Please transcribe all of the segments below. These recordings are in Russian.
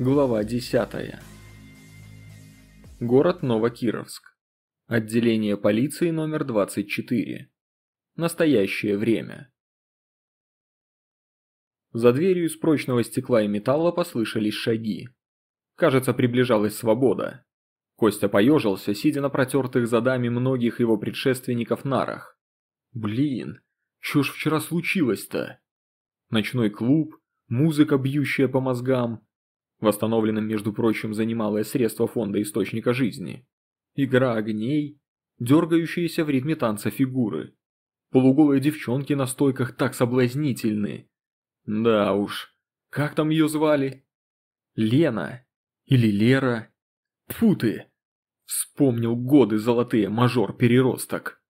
Глава 10. Город Новокировск. Отделение полиции номер 24. Настоящее время. За дверью из прочного стекла и металла послышались шаги. Кажется, приближалась свобода. Костя поежился, сидя на протертых задами многих его предшественников нарах. Блин, что ж вчера случилось-то? Ночной клуб, музыка, бьющая по мозгам, восстановленным, между прочим, за немалое средство фонда источника жизни. Игра огней, дергающиеся в ритме танца фигуры. Полуголые девчонки на стойках так соблазнительны. Да уж, как там ее звали? Лена? Или Лера? Тьфу ты! Вспомнил годы золотые мажор-переросток.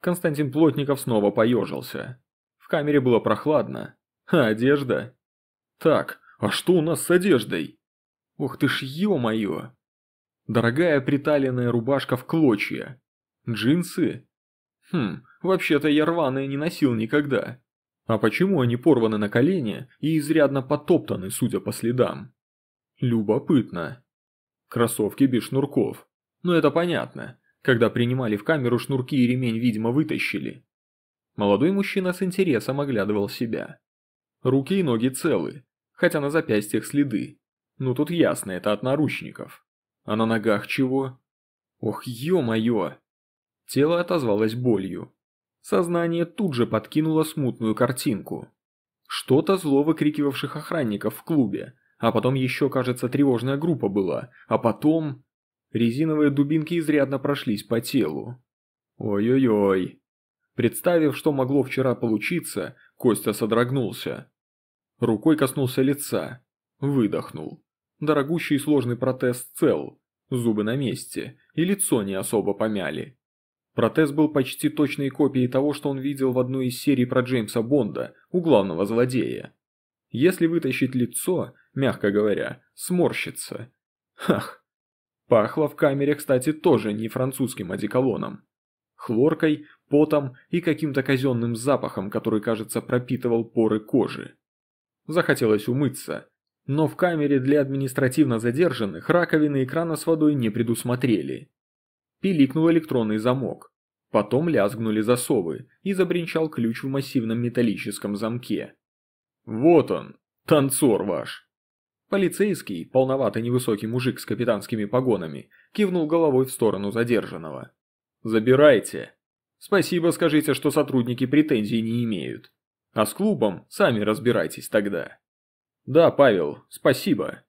Константин Плотников снова поежился. В камере было прохладно. А одежда? Так, а что у нас с одеждой? Ох ты ж ё-моё! Дорогая приталенная рубашка в клочья. Джинсы? Хм, вообще-то я рваные не носил никогда. А почему они порваны на колени и изрядно потоптаны, судя по следам? Любопытно. Кроссовки без шнурков. Но это понятно. Когда принимали в камеру шнурки и ремень, видимо, вытащили. Молодой мужчина с интересом оглядывал себя. Руки и ноги целы, хотя на запястьях следы. Ну тут ясно, это от наручников. А на ногах чего? Ох, ё-моё! Тело отозвалось болью. Сознание тут же подкинуло смутную картинку. Что-то зло выкрикивавших охранников в клубе, а потом еще, кажется, тревожная группа была, а потом... Резиновые дубинки изрядно прошлись по телу. Ой-ой-ой. Представив, что могло вчера получиться, Костя содрогнулся. Рукой коснулся лица. Выдохнул. Дорогущий сложный протез цел. Зубы на месте. И лицо не особо помяли. Протез был почти точной копией того, что он видел в одной из серий про Джеймса Бонда, у главного злодея. Если вытащить лицо, мягко говоря, сморщится. Хах. Пахло в камере, кстати, тоже не французским одеколоном. Хлоркой, потом и каким-то казенным запахом, который, кажется, пропитывал поры кожи. Захотелось умыться. Но в камере для административно задержанных раковины и крана с водой не предусмотрели. Пиликнул электронный замок. Потом лязгнули засовы и забринчал ключ в массивном металлическом замке. «Вот он, танцор ваш!» Полицейский, полноватый невысокий мужик с капитанскими погонами, кивнул головой в сторону задержанного. «Забирайте. Спасибо скажите, что сотрудники претензий не имеют. А с клубом сами разбирайтесь тогда. Да, Павел, спасибо.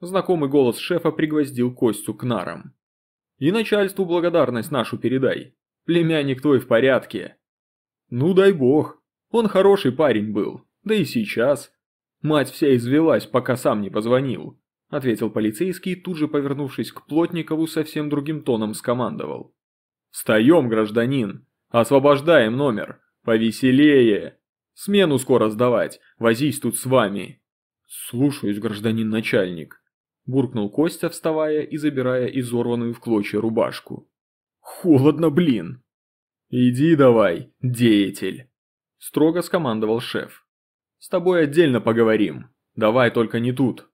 Знакомый голос шефа пригвоздил Костю к нарам. И начальству благодарность нашу передай. Племянник твой в порядке. Ну дай бог. Он хороший парень был. Да и сейчас. Мать вся извелась, пока сам не позвонил. Ответил полицейский, тут же повернувшись к Плотникову, совсем другим тоном скомандовал. «Встаем, гражданин! Освобождаем номер! Повеселее!» Смену скоро сдавать, возись тут с вами. Слушаюсь, гражданин начальник. Буркнул Костя, вставая и забирая изорванную в клочья рубашку. Холодно, блин. Иди давай, деятель. Строго скомандовал шеф. С тобой отдельно поговорим. Давай только не тут.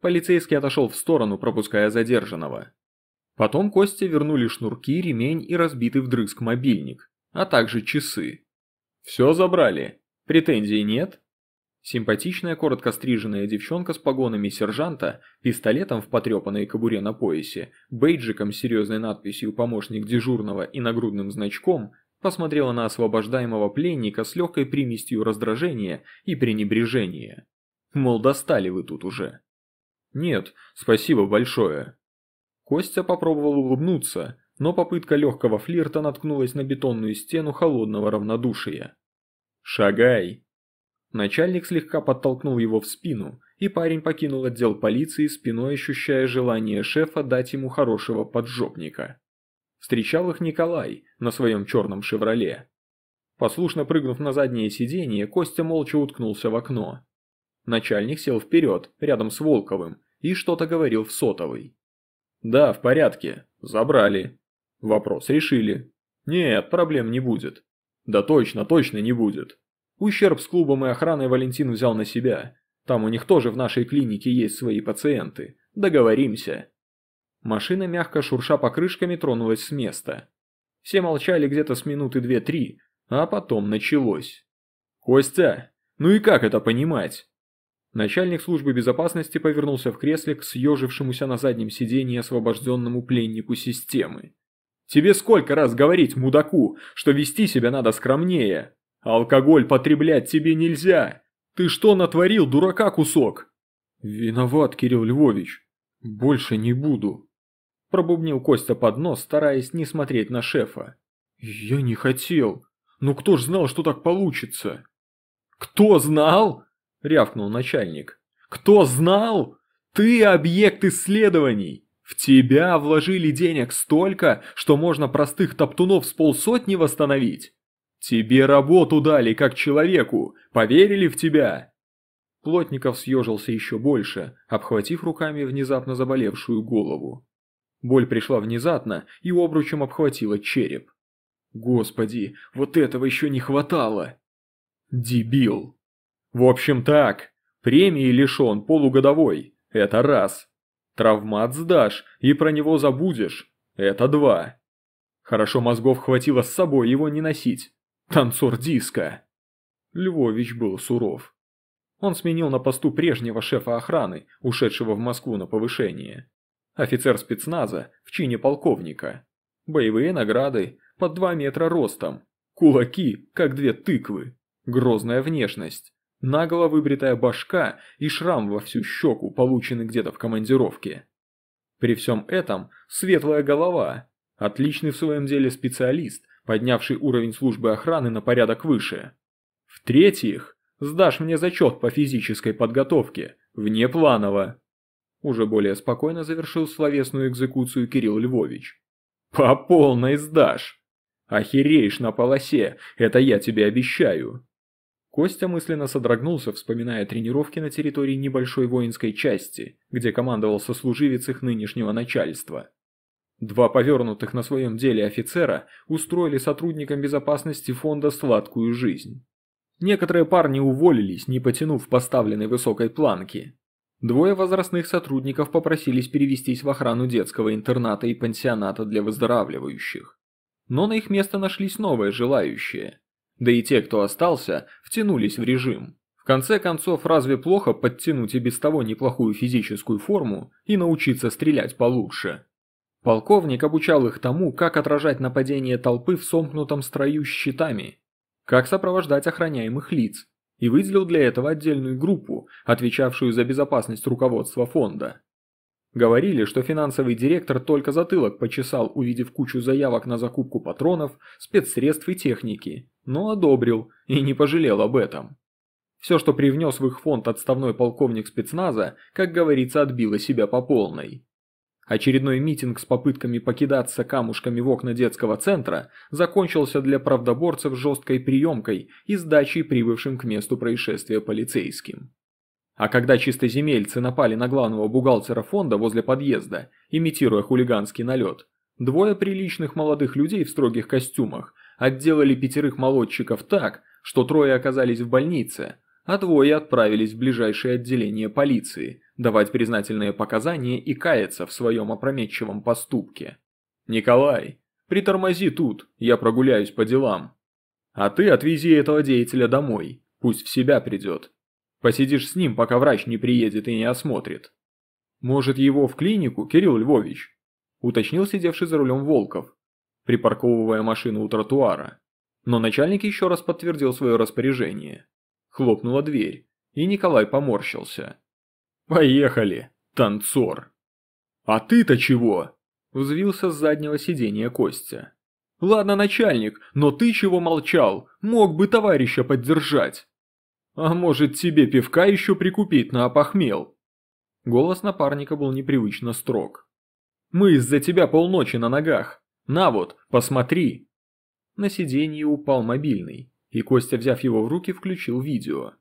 Полицейский отошел в сторону, пропуская задержанного. Потом Косте вернули шнурки, ремень и разбитый вдрызг мобильник, а также часы. «Все забрали?» Претензий нет? Симпатичная, коротко стриженная девчонка с погонами сержанта, пистолетом в потрепанной кобуре на поясе, бейджиком с серьезной надписью «Помощник дежурного» и нагрудным значком, посмотрела на освобождаемого пленника с легкой примесью раздражения и пренебрежения. Мол, достали вы тут уже. Нет, спасибо большое. Костя попробовал улыбнуться, но попытка легкого флирта наткнулась на бетонную стену холодного равнодушия. «Шагай!» Начальник слегка подтолкнул его в спину, и парень покинул отдел полиции, спиной ощущая желание шефа дать ему хорошего поджопника. Встречал их Николай на своем черном «Шевроле». Послушно прыгнув на заднее сиденье, Костя молча уткнулся в окно. Начальник сел вперед, рядом с Волковым, и что-то говорил в сотовый. «Да, в порядке. Забрали. Вопрос решили. Нет, проблем не будет. Да точно, точно не будет. Ущерб с клубом и охраной Валентин взял на себя. Там у них тоже в нашей клинике есть свои пациенты. Договоримся. Машина, мягко шурша покрышками, тронулась с места. Все молчали где-то с минуты две-три, а потом началось. «Костя, ну и как это понимать?» Начальник службы безопасности повернулся в кресле к съежившемуся на заднем сиденье освобожденному пленнику системы. «Тебе сколько раз говорить, мудаку, что вести себя надо скромнее? Алкоголь потреблять тебе нельзя! Ты что натворил, дурака кусок?» «Виноват, Кирилл Львович. Больше не буду», – пробубнил Костя под нос, стараясь не смотреть на шефа. «Я не хотел. Ну кто ж знал, что так получится?» «Кто знал?» – рявкнул начальник. «Кто знал? Ты объект исследований! В тебя вложили денег столько, что можно простых топтунов с полсотни восстановить! Тебе работу дали, как человеку, поверили в тебя!» Плотников съежился еще больше, обхватив руками внезапно заболевшую голову. Боль пришла внезапно и обручем обхватила череп. Господи, вот этого еще не хватало! Дебил! В общем так, премии лишен полугодовой, это раз. Травмат сдашь и про него забудешь, это два. Хорошо мозгов хватило с собой его не носить. Танцор диска. Львович был суров. Он сменил на посту прежнего шефа охраны, ушедшего в Москву на повышение. Офицер спецназа в чине полковника. Боевые награды под два метра ростом. Кулаки, как две тыквы. Грозная внешность наголо выбритая башка и шрам во всю щеку, полученный где-то в командировке. При всем этом светлая голова, отличный в своем деле специалист, поднявший уровень службы охраны на порядок выше. В-третьих, сдашь мне зачет по физической подготовке, внепланово. Уже более спокойно завершил словесную экзекуцию Кирилл Львович. По полной сдашь. Охереешь на полосе, это я тебе обещаю. Костя мысленно содрогнулся, вспоминая тренировки на территории небольшой воинской части, где командовал сослуживец их нынешнего начальства. Два повернутых на своем деле офицера устроили сотрудникам безопасности фонда сладкую жизнь. Некоторые парни уволились, не потянув поставленной высокой планки. Двое возрастных сотрудников попросились перевестись в охрану детского интерната и пансионата для выздоравливающих. Но на их место нашлись новые желающие – да и те, кто остался, втянулись в режим. В конце концов, разве плохо подтянуть и без того неплохую физическую форму и научиться стрелять получше? Полковник обучал их тому, как отражать нападение толпы в сомкнутом строю с щитами, как сопровождать охраняемых лиц, и выделил для этого отдельную группу, отвечавшую за безопасность руководства фонда. Говорили, что финансовый директор только затылок почесал, увидев кучу заявок на закупку патронов, спецсредств и техники, но одобрил и не пожалел об этом. Все, что привнес в их фонд отставной полковник спецназа, как говорится, отбило себя по полной. Очередной митинг с попытками покидаться камушками в окна детского центра закончился для правдоборцев жесткой приемкой и сдачей прибывшим к месту происшествия полицейским. А когда чистоземельцы напали на главного бухгалтера фонда возле подъезда, имитируя хулиганский налет, двое приличных молодых людей в строгих костюмах отделали пятерых молодчиков так, что трое оказались в больнице, а двое отправились в ближайшее отделение полиции, давать признательные показания и каяться в своем опрометчивом поступке. «Николай, притормози тут, я прогуляюсь по делам. А ты отвези этого деятеля домой, пусть в себя придет. Посидишь с ним, пока врач не приедет и не осмотрит. Может, его в клинику, Кирилл Львович?» уточнил сидевший за рулем Волков, припарковывая машину у тротуара. Но начальник еще раз подтвердил свое распоряжение. Хлопнула дверь, и Николай поморщился. «Поехали, танцор!» «А ты-то чего?» – взвился с заднего сиденья Костя. «Ладно, начальник, но ты чего молчал? Мог бы товарища поддержать!» «А может, тебе пивка еще прикупить на опохмел?» Голос напарника был непривычно строг. «Мы из-за тебя полночи на ногах. На вот, посмотри!» На сиденье упал мобильный, и Костя, взяв его в руки, включил видео.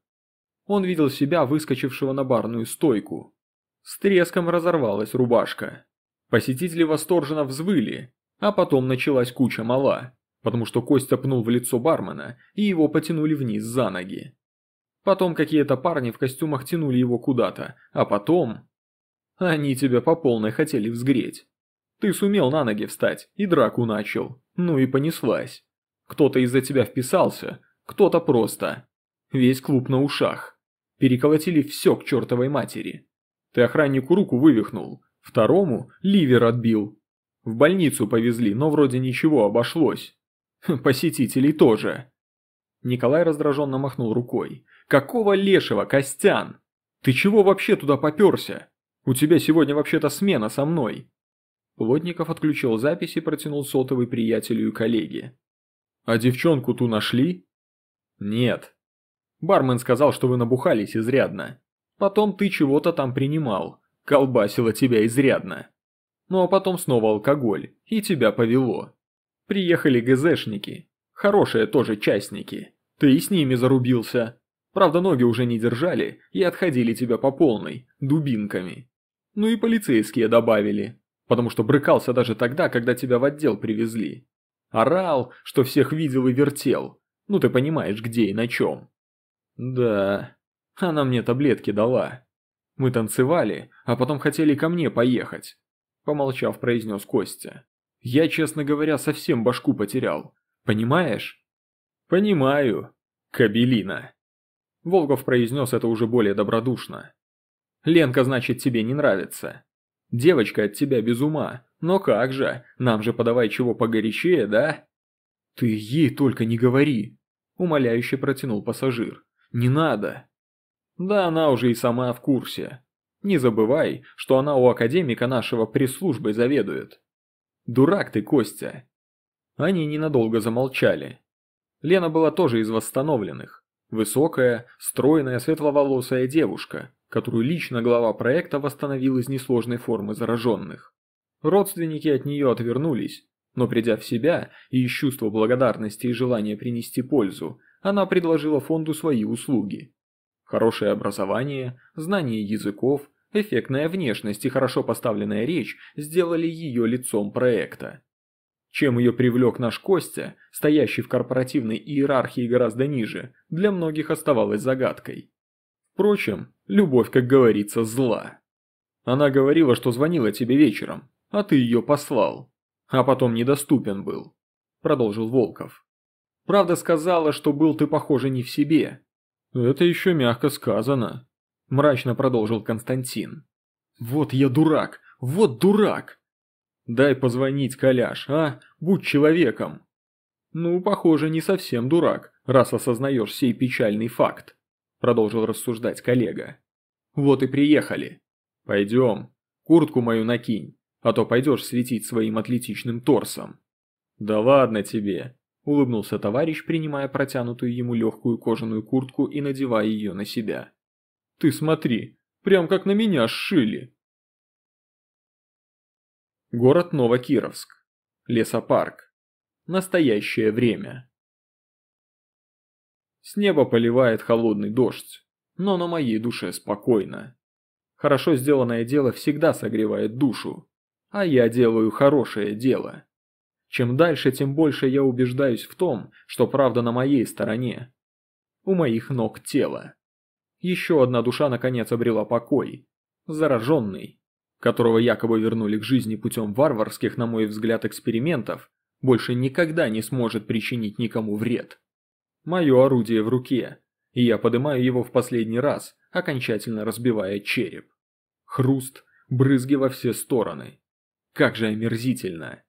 Он видел себя, выскочившего на барную стойку. С треском разорвалась рубашка. Посетители восторженно взвыли, а потом началась куча мала, потому что Костя пнул в лицо бармена, и его потянули вниз за ноги. Потом какие-то парни в костюмах тянули его куда-то, а потом... Они тебя по полной хотели взгреть. Ты сумел на ноги встать и драку начал, ну и понеслась. Кто-то из-за тебя вписался, кто-то просто. Весь клуб на ушах. Переколотили все к чертовой матери. Ты охраннику руку вывихнул, второму ливер отбил. В больницу повезли, но вроде ничего, обошлось. Посетителей тоже. Николай раздраженно махнул рукой. «Какого лешего, Костян? Ты чего вообще туда попёрся? У тебя сегодня вообще-то смена со мной». Плотников отключил запись и протянул сотовый приятелю и коллеге. «А девчонку ту нашли?» «Нет». Бармен сказал, что вы набухались изрядно. Потом ты чего-то там принимал. Колбасило тебя изрядно. Ну а потом снова алкоголь, и тебя повело. Приехали ГЗшники. Хорошие тоже частники. Ты и с ними зарубился. Правда, ноги уже не держали и отходили тебя по полной, дубинками. Ну и полицейские добавили, потому что брыкался даже тогда, когда тебя в отдел привезли. Орал, что всех видел и вертел. Ну ты понимаешь, где и на чем. Да, она мне таблетки дала. Мы танцевали, а потом хотели ко мне поехать. Помолчав, произнес Костя. Я, честно говоря, совсем башку потерял. Понимаешь? Понимаю. Кабелина. Волков произнес это уже более добродушно. Ленка, значит, тебе не нравится. Девочка от тебя без ума. Но как же, нам же подавай чего погорячее, да? Ты ей только не говори. Умоляюще протянул пассажир. Не надо. Да она уже и сама в курсе. Не забывай, что она у академика нашего пресс-службой заведует. Дурак ты, Костя. Они ненадолго замолчали. Лена была тоже из восстановленных. Высокая, стройная, светловолосая девушка, которую лично глава проекта восстановил из несложной формы зараженных. Родственники от нее отвернулись, но придя в себя и из чувства благодарности и желания принести пользу, она предложила фонду свои услуги. Хорошее образование, знание языков, эффектная внешность и хорошо поставленная речь сделали ее лицом проекта. Чем ее привлек наш Костя, стоящий в корпоративной иерархии гораздо ниже, для многих оставалось загадкой. Впрочем, любовь, как говорится, зла. Она говорила, что звонила тебе вечером, а ты ее послал, а потом недоступен был, продолжил Волков. Правда сказала, что был ты, похоже, не в себе. Это еще мягко сказано, мрачно продолжил Константин. Вот я дурак, вот дурак. Дай позвонить, Коляш, а? Будь человеком. Ну, похоже, не совсем дурак, раз осознаешь сей печальный факт, продолжил рассуждать коллега. Вот и приехали. Пойдем, куртку мою накинь, а то пойдешь светить своим атлетичным торсом. Да ладно тебе, Улыбнулся товарищ, принимая протянутую ему легкую кожаную куртку и надевая ее на себя. «Ты смотри, прям как на меня сшили!» Город Новокировск. Лесопарк. Настоящее время. С неба поливает холодный дождь, но на моей душе спокойно. Хорошо сделанное дело всегда согревает душу, а я делаю хорошее дело. Чем дальше, тем больше я убеждаюсь в том, что правда на моей стороне. У моих ног тело. Еще одна душа наконец обрела покой. Зараженный, которого якобы вернули к жизни путем варварских, на мой взгляд, экспериментов, больше никогда не сможет причинить никому вред. Мое орудие в руке, и я поднимаю его в последний раз, окончательно разбивая череп. Хруст, брызги во все стороны. Как же омерзительно.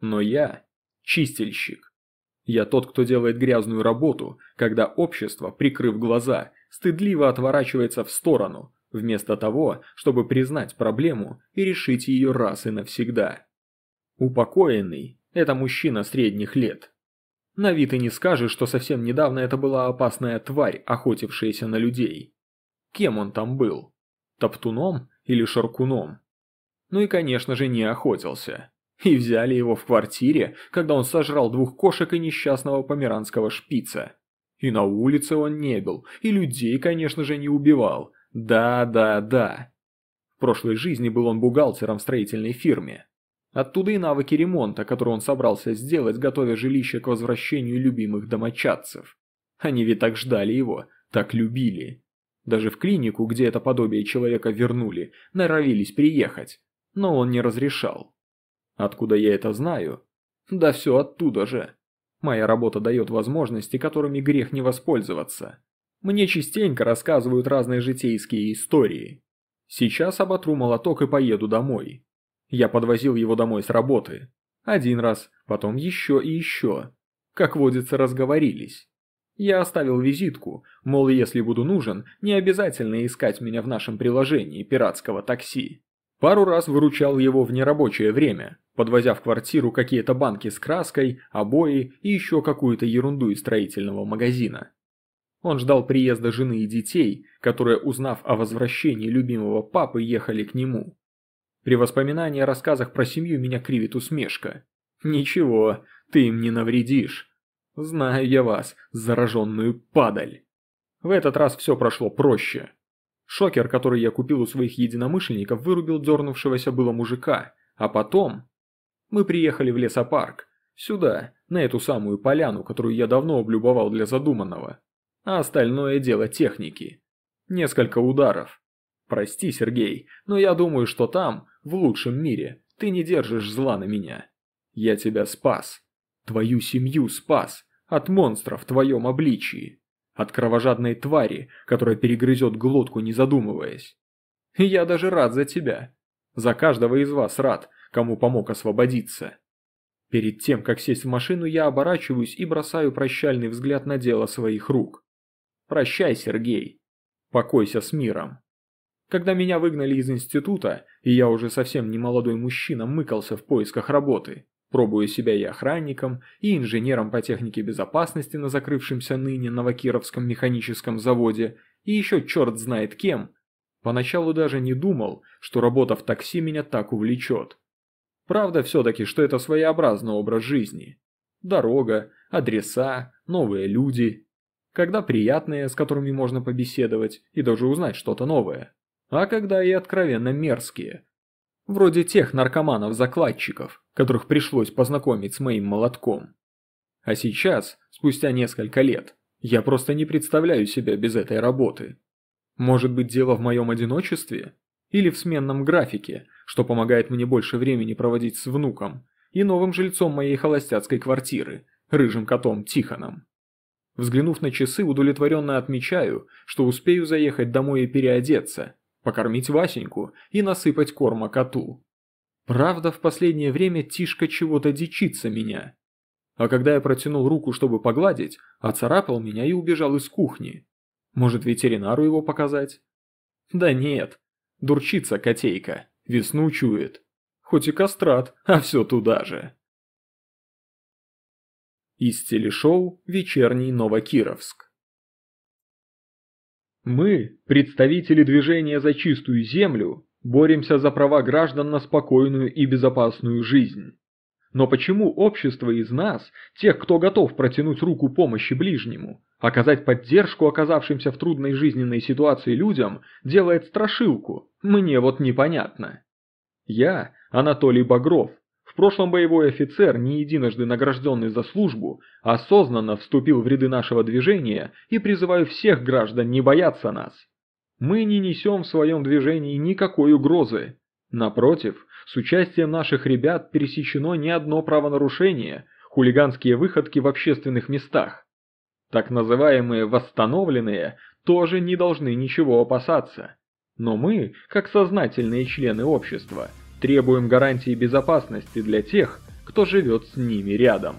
Но я – чистильщик. Я тот, кто делает грязную работу, когда общество, прикрыв глаза, стыдливо отворачивается в сторону, вместо того, чтобы признать проблему и решить ее раз и навсегда. Упокоенный – это мужчина средних лет. На вид и не скажешь, что совсем недавно это была опасная тварь, охотившаяся на людей. Кем он там был? Топтуном или шаркуном? Ну и конечно же не охотился. И взяли его в квартире, когда он сожрал двух кошек и несчастного померанского шпица. И на улице он не был, и людей, конечно же, не убивал. Да, да, да. В прошлой жизни был он бухгалтером в строительной фирме. Оттуда и навыки ремонта, которые он собрался сделать, готовя жилище к возвращению любимых домочадцев. Они ведь так ждали его, так любили. Даже в клинику, где это подобие человека вернули, норовились приехать, но он не разрешал. Откуда я это знаю? Да все оттуда же. Моя работа дает возможности, которыми грех не воспользоваться. Мне частенько рассказывают разные житейские истории. Сейчас оботру молоток и поеду домой. Я подвозил его домой с работы. Один раз, потом еще и еще. Как водится, разговорились. Я оставил визитку, мол, если буду нужен, не обязательно искать меня в нашем приложении пиратского такси. Пару раз выручал его в нерабочее время, подвозя в квартиру какие-то банки с краской, обои и еще какую-то ерунду из строительного магазина. Он ждал приезда жены и детей, которые, узнав о возвращении любимого папы, ехали к нему. При воспоминании о рассказах про семью меня кривит усмешка. «Ничего, ты им не навредишь. Знаю я вас, зараженную падаль. В этот раз все прошло проще. Шокер, который я купил у своих единомышленников, вырубил дернувшегося было мужика, а потом... Мы приехали в лесопарк, сюда, на эту самую поляну, которую я давно облюбовал для задуманного. А остальное дело техники. Несколько ударов. Прости, Сергей, но я думаю, что там, в лучшем мире, ты не держишь зла на меня. Я тебя спас. Твою семью спас. От монстра в твоем обличии. От кровожадной твари, которая перегрызет глотку, не задумываясь. я даже рад за тебя. За каждого из вас рад, кому помог освободиться. Перед тем, как сесть в машину, я оборачиваюсь и бросаю прощальный взгляд на дело своих рук. Прощай, Сергей. Покойся с миром. Когда меня выгнали из института, и я уже совсем не молодой мужчина мыкался в поисках работы, пробуя себя и охранником, и инженером по технике безопасности на закрывшемся ныне Новокировском механическом заводе, и еще черт знает кем. Поначалу даже не думал, что работа в такси меня так увлечет. Правда все-таки, что это своеобразный образ жизни. Дорога, адреса, новые люди. Когда приятные, с которыми можно побеседовать и даже узнать что-то новое. А когда и откровенно мерзкие. Вроде тех наркоманов-закладчиков, которых пришлось познакомить с моим молотком. А сейчас, спустя несколько лет, я просто не представляю себя без этой работы. Может быть дело в моем одиночестве? Или в сменном графике, что помогает мне больше времени проводить с внуком и новым жильцом моей холостяцкой квартиры, рыжим котом Тихоном. Взглянув на часы, удовлетворенно отмечаю, что успею заехать домой и переодеться, покормить Васеньку и насыпать корма коту. Правда, в последнее время Тишка чего-то дичится меня. А когда я протянул руку, чтобы погладить, оцарапал меня и убежал из кухни. Может, ветеринару его показать? Да нет, дурчится котейка, весну чует. Хоть и кастрат, а все туда же. Из телешоу «Вечерний Новокировск». Мы, представители движения за чистую землю, Боремся за права граждан на спокойную и безопасную жизнь. Но почему общество из нас, тех, кто готов протянуть руку помощи ближнему, оказать поддержку оказавшимся в трудной жизненной ситуации людям, делает страшилку, мне вот непонятно. Я, Анатолий Багров, прошлом боевой офицер, не единожды награжденный за службу, осознанно вступил в ряды нашего движения и призываю всех граждан не бояться нас. Мы не несем в своем движении никакой угрозы. Напротив, с участием наших ребят пересечено не одно правонарушение, хулиганские выходки в общественных местах. Так называемые «восстановленные» тоже не должны ничего опасаться. Но мы, как сознательные члены общества, требуем гарантии безопасности для тех, кто живет с ними рядом.